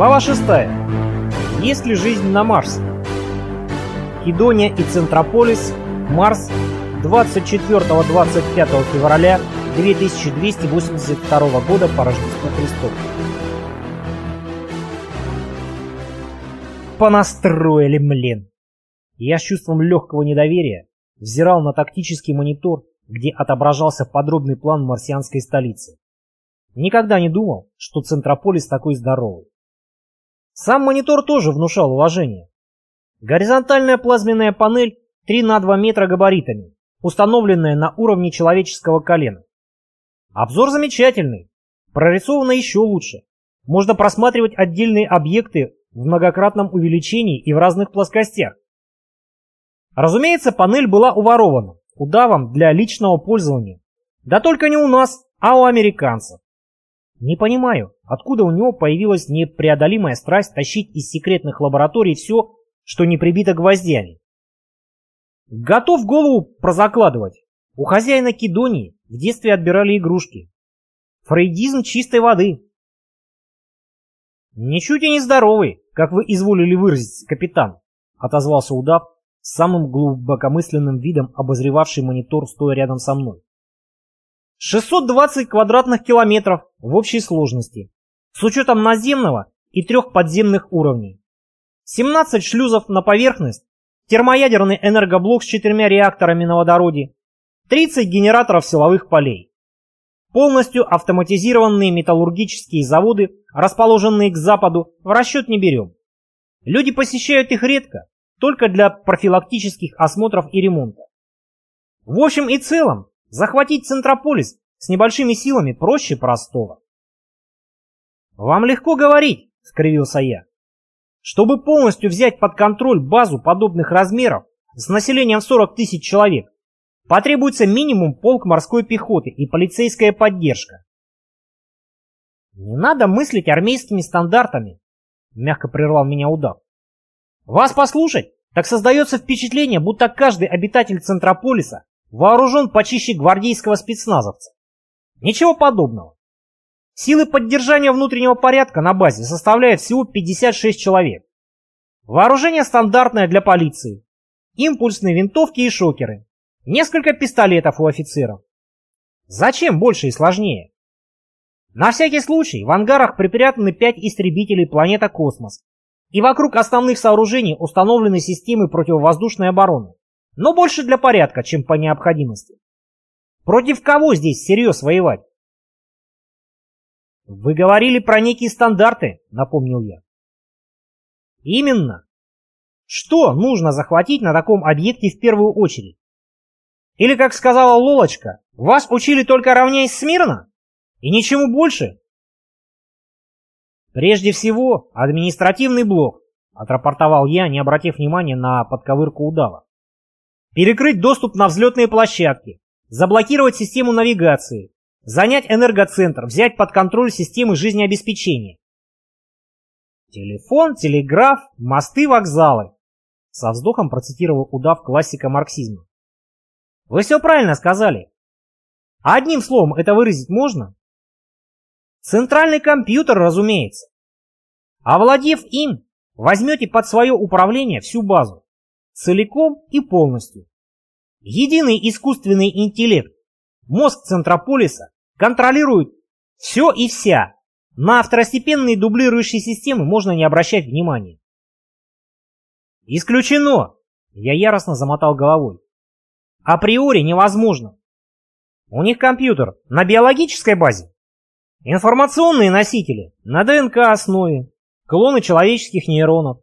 Глава 6. Есть ли жизнь на Марсе? Кедония и Центрополис, Марс, 24-25 февраля 2282 года по Рождеству Христову. Понастроили, млен! Я с чувством легкого недоверия взирал на тактический монитор, где отображался подробный план марсианской столицы. Никогда не думал, что Центрополис такой здоровый. Сам монитор тоже внушал уважение. Горизонтальная плазменная панель 3 на 2 метра габаритами, установленная на уровне человеческого колена. Обзор замечательный, прорисовано еще лучше. Можно просматривать отдельные объекты в многократном увеличении и в разных плоскостях. Разумеется, панель была уворована удавом для личного пользования. Да только не у нас, а у американцев. Не понимаю, откуда у него появилась непреодолимая страсть тащить из секретных лабораторий все, что не прибито гвоздями. Готов голову прозакладывать. У хозяина Кедонии в детстве отбирали игрушки. Фрейдизм чистой воды. Ничуть и не здоровый, как вы изволили выразить, капитан, отозвался удав, самым глубокомысленным видом обозревавший монитор, стоя рядом со мной. 620 квадратных километров в общей сложности, с учетом наземного и трех подземных уровней. 17 шлюзов на поверхность, термоядерный энергоблок с четырьмя реакторами на водороде, 30 генераторов силовых полей. Полностью автоматизированные металлургические заводы, расположенные к западу, в расчет не берем. Люди посещают их редко, только для профилактических осмотров и ремонта. В общем и целом, захватить Центрополис с небольшими силами проще простого. «Вам легко говорить», — скривился я. «Чтобы полностью взять под контроль базу подобных размеров с населением 40 тысяч человек, потребуется минимум полк морской пехоты и полицейская поддержка». «Не надо мыслить армейскими стандартами», — мягко прервал меня удав. Вас послушать, так создается впечатление, будто каждый обитатель Центрополиса вооружен почище гвардейского спецназовца. Ничего подобного. Силы поддержания внутреннего порядка на базе составляют всего 56 человек. Вооружение стандартное для полиции. Импульсные винтовки и шокеры. Несколько пистолетов у офицеров. Зачем больше и сложнее? На всякий случай в ангарах припрятаны 5 истребителей планета Космос и вокруг основных сооружений установлены системы противовоздушной обороны, но больше для порядка, чем по необходимости. Против кого здесь всерьез воевать? Вы говорили про некие стандарты, напомнил я. Именно. Что нужно захватить на таком объекте в первую очередь? Или, как сказала Лолочка, вас учили только равняясь смирно? И ничему больше? «Прежде всего, административный блок», — отрапортовал я, не обратив внимания на подковырку удава. «Перекрыть доступ на взлетные площадки, заблокировать систему навигации, занять энергоцентр, взять под контроль системы жизнеобеспечения. Телефон, телеграф, мосты, вокзалы. Со вздохом процитировал удав классика марксизма. Вы все правильно сказали. А одним словом это выразить можно? Центральный компьютер, разумеется. Овладев им, возьмете под свое управление всю базу. Целиком и полностью. Единый искусственный интеллект, мозг Центрополиса, контролирует все и вся. На второстепенные дублирующие системы можно не обращать внимания. Исключено! Я яростно замотал головой. Априори невозможно. У них компьютер на биологической базе. Информационные носители на ДНК основе, клоны человеческих нейронов.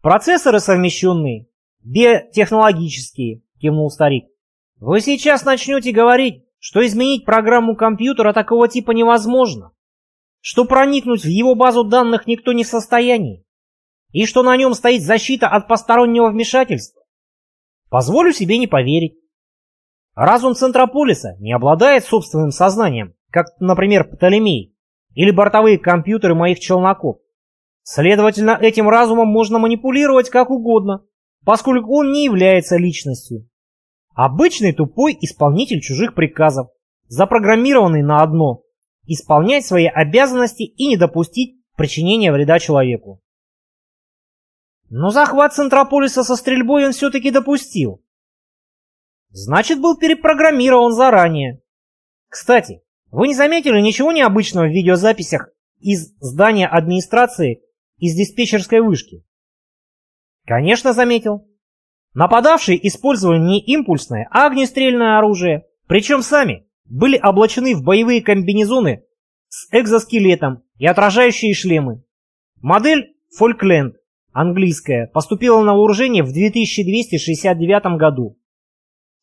Процессоры совмещенные, биотехнологические, кивнул старик. Вы сейчас начнете говорить, что изменить программу компьютера такого типа невозможно, что проникнуть в его базу данных никто не в состоянии, и что на нем стоит защита от постороннего вмешательства. Позволю себе не поверить. Разум Центрополиса не обладает собственным сознанием, как, например, Птолемей или бортовые компьютеры моих челноков. Следовательно, этим разумом можно манипулировать как угодно, поскольку он не является личностью. Обычный тупой исполнитель чужих приказов, запрограммированный на одно – исполнять свои обязанности и не допустить причинения вреда человеку. Но захват Центрополиса со стрельбой он все-таки допустил. Значит, был перепрограммирован заранее. Кстати, вы не заметили ничего необычного в видеозаписях из здания администрации из диспетчерской вышки? Конечно, заметил. Нападавшие использовали не импульсное, а огнестрельное оружие. Причем сами были облачены в боевые комбинезоны с экзоскелетом и отражающие шлемы. Модель Фолкленд, английская, поступила на вооружение в 2269 году.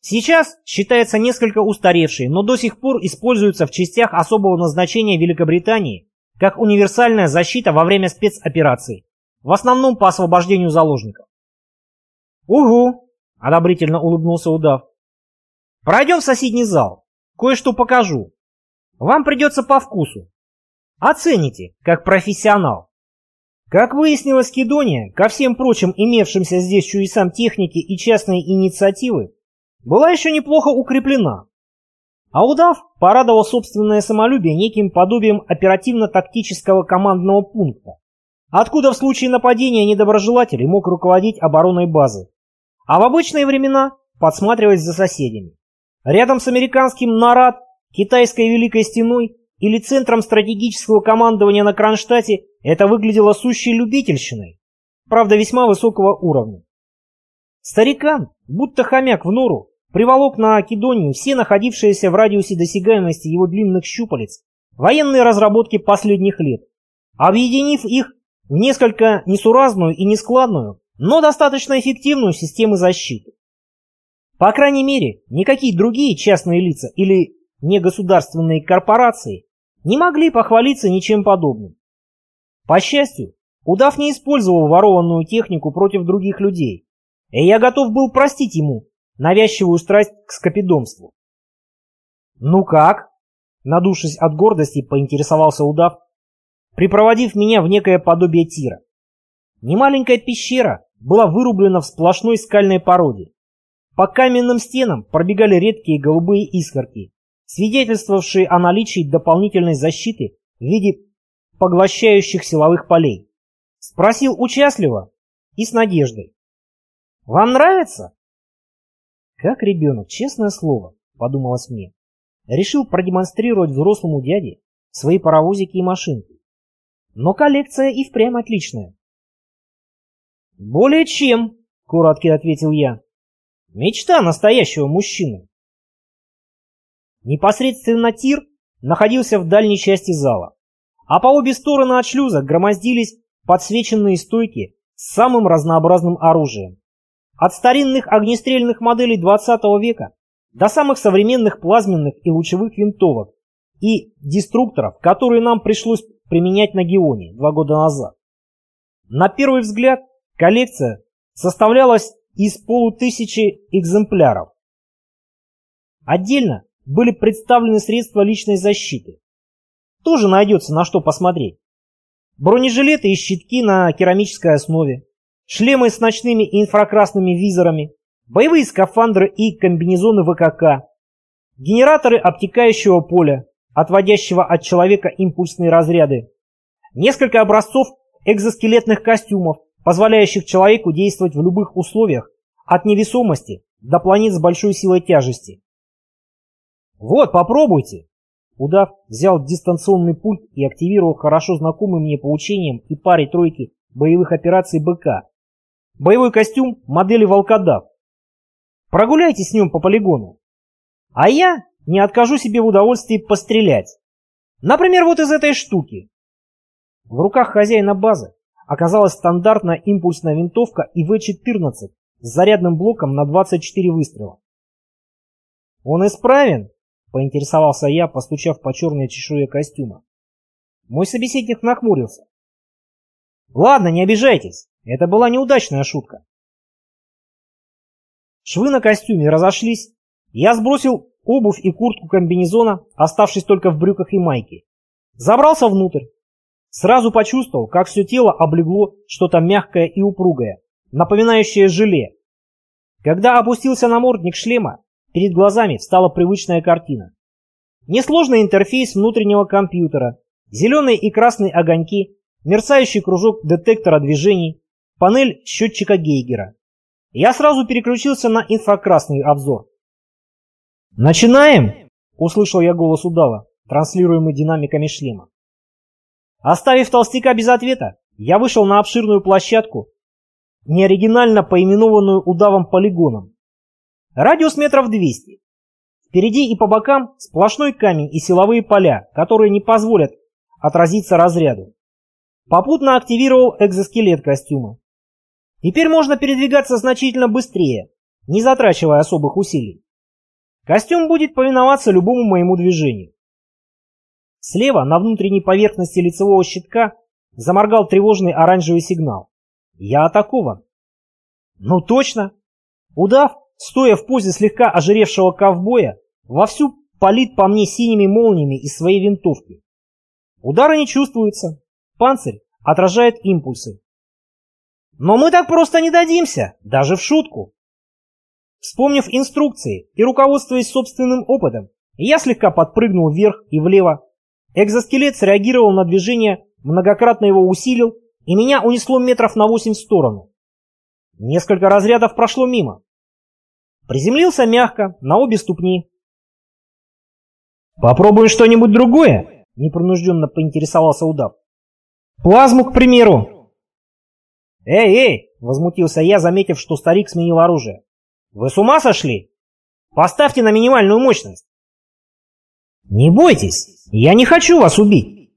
Сейчас считается несколько устаревшей, но до сих пор используется в частях особого назначения Великобритании как универсальная защита во время спецопераций, в основном по освобождению заложников. «Угу!» – одобрительно улыбнулся удав. «Пройдем в соседний зал. Кое-что покажу. Вам придется по вкусу. Оцените, как профессионал». Как выяснилось, Кедония, ко всем прочим имевшимся здесь чудесам техники и частной инициативы, была еще неплохо укреплена. А удав порадовал собственное самолюбие неким подобием оперативно-тактического командного пункта, откуда в случае нападения недоброжелателей мог руководить обороной базы а в обычные времена подсматривать за соседями. Рядом с американским НАРАД, китайской Великой Стеной или центром стратегического командования на Кронштадте это выглядело сущей любительщиной, правда весьма высокого уровня. Старикан, будто хомяк в нору, приволок на Акедонию все находившиеся в радиусе досягаемости его длинных щупалец военные разработки последних лет, объединив их несколько несуразную и нескладную, но достаточно эффективную систему защиты. По крайней мере, никакие другие частные лица или негосударственные корпорации не могли похвалиться ничем подобным. По счастью, удав не использовал ворованную технику против других людей, и я готов был простить ему навязчивую страсть к скопидомству. «Ну как?» — надувшись от гордости, поинтересовался удав, припроводив меня в некое подобие тира. Немаленькая пещера была вырублена в сплошной скальной породе. По каменным стенам пробегали редкие голубые искорки, свидетельствовавшие о наличии дополнительной защиты в виде поглощающих силовых полей. Спросил участливо и с надеждой. «Вам нравится?» «Как ребенок, честное слово», — подумалось мне. Решил продемонстрировать взрослому дяде свои паровозики и машинки. Но коллекция и впрямь отличная. «Более чем», — коротко ответил я. «Мечта настоящего мужчины». Непосредственно тир находился в дальней части зала, а по обе стороны от шлюза громоздились подсвеченные стойки с самым разнообразным оружием. От старинных огнестрельных моделей 20 века до самых современных плазменных и лучевых винтовок и деструкторов, которые нам пришлось применять на Геоне два года назад. На первый взгляд Коллекция составлялась из полутысячи экземпляров. Отдельно были представлены средства личной защиты. Тоже найдется на что посмотреть. Бронежилеты и щитки на керамической основе, шлемы с ночными инфракрасными визорами, боевые скафандры и комбинезоны ВКК, генераторы обтекающего поля, отводящего от человека импульсные разряды, несколько образцов экзоскелетных костюмов, позволяющих человеку действовать в любых условиях, от невесомости до планет с большой силой тяжести. «Вот, попробуйте!» Удав взял дистанционный пульт и активировал хорошо знакомый мне по учениям и паре тройки боевых операций БК. Боевой костюм модели «Волкодав». Прогуляйтесь с ним по полигону. А я не откажу себе в удовольствии пострелять. Например, вот из этой штуки. В руках хозяина базы оказалась стандартная импульсная винтовка ИВ-14 с зарядным блоком на 24 выстрела. «Он исправен?» — поинтересовался я, постучав по черной чешуе костюма. Мой собеседник нахмурился. «Ладно, не обижайтесь, это была неудачная шутка». Швы на костюме разошлись, я сбросил обувь и куртку комбинезона, оставшись только в брюках и майке. Забрался внутрь, Сразу почувствовал, как все тело облегло что-то мягкое и упругое, напоминающее желе. Когда опустился намордник шлема, перед глазами встала привычная картина. Несложный интерфейс внутреннего компьютера, зеленые и красные огоньки, мерцающий кружок детектора движений, панель счетчика Гейгера. Я сразу переключился на инфракрасный обзор. «Начинаем!» — услышал я голос удава, транслируемый динамиками шлема. Оставив толстяка без ответа, я вышел на обширную площадку, неоригинально поименованную удавом полигоном. Радиус метров 200. Впереди и по бокам сплошной камень и силовые поля, которые не позволят отразиться разряду. Попутно активировал экзоскелет костюма. Теперь можно передвигаться значительно быстрее, не затрачивая особых усилий. Костюм будет повиноваться любому моему движению. Слева, на внутренней поверхности лицевого щитка, заморгал тревожный оранжевый сигнал. Я атакован. Ну точно. Удав, стоя в позе слегка ожиревшего ковбоя, вовсю палит по мне синими молниями из своей винтовки. Удара не чувствуется. Панцирь отражает импульсы. Но мы так просто не дадимся, даже в шутку. Вспомнив инструкции и руководствуясь собственным опытом, я слегка подпрыгнул вверх и влево. Экзоскелет среагировал на движение, многократно его усилил, и меня унесло метров на восемь в сторону. Несколько разрядов прошло мимо. Приземлился мягко, на обе ступни. «Попробуем что-нибудь другое?» — непринужденно поинтересовался удав. «Плазму, к примеру!» «Эй, эй!» — возмутился я, заметив, что старик сменил оружие. «Вы с ума сошли? Поставьте на минимальную мощность!» «Не бойтесь, я не хочу вас убить!»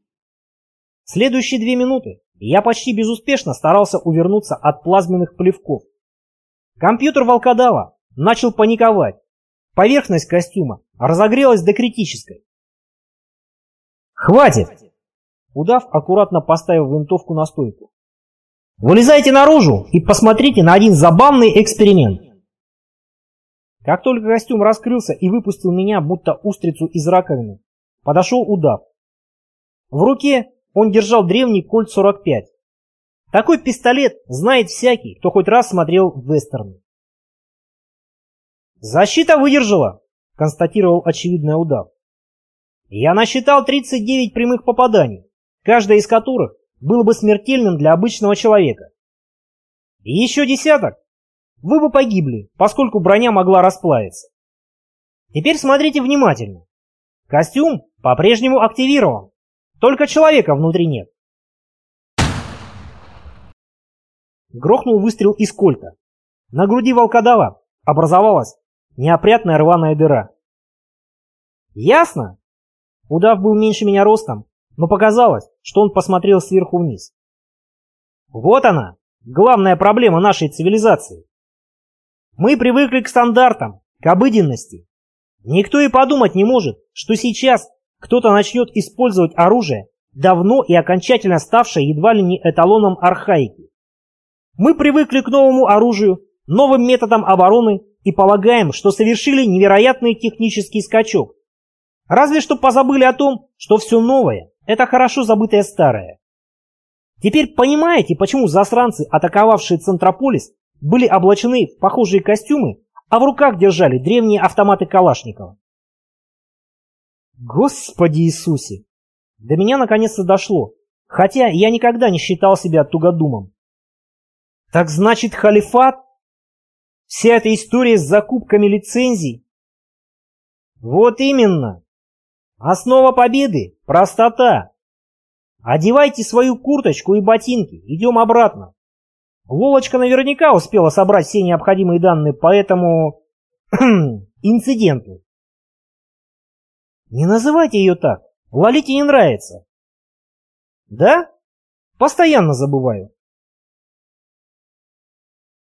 Следующие две минуты я почти безуспешно старался увернуться от плазменных плевков. Компьютер волкодава начал паниковать. Поверхность костюма разогрелась до критической. «Хватит!» Удав аккуратно поставил винтовку на стойку. «Вылезайте наружу и посмотрите на один забавный эксперимент!» Как только костюм раскрылся и выпустил меня, будто устрицу из раковины, подошел удав. В руке он держал древний кольт 45. Такой пистолет знает всякий, кто хоть раз смотрел вестерны. «Защита выдержала», — констатировал очевидный удав. «Я насчитал 39 прямых попаданий, каждая из которых было бы смертельным для обычного человека. И еще десяток, вы бы погибли, поскольку броня могла расплавиться. Теперь смотрите внимательно. Костюм по-прежнему активирован. Только человека внутри нет. Грохнул выстрел из кольта. На груди волкодава образовалась неопрятная рваная дыра. Ясно? Удав был меньше меня ростом, но показалось, что он посмотрел сверху вниз. Вот она, главная проблема нашей цивилизации. Мы привыкли к стандартам, к обыденности. Никто и подумать не может, что сейчас кто-то начнет использовать оружие, давно и окончательно ставшее едва ли не эталоном архаики. Мы привыкли к новому оружию, новым методам обороны и полагаем, что совершили невероятный технический скачок. Разве что позабыли о том, что все новое – это хорошо забытое старое. Теперь понимаете, почему засранцы, атаковавшие Центрополис, были облачены в похожие костюмы, а в руках держали древние автоматы Калашникова? Господи Иисусе! До меня наконец-то дошло, хотя я никогда не считал себя тугодумом. Так значит, халифат? Вся эта история с закупками лицензий? Вот именно. Основа победы – простота. Одевайте свою курточку и ботинки, идем обратно. Лолочка наверняка успела собрать все необходимые данные по этому инциденту. Не называйте ее так. Лолите не нравится. Да? Постоянно забываю.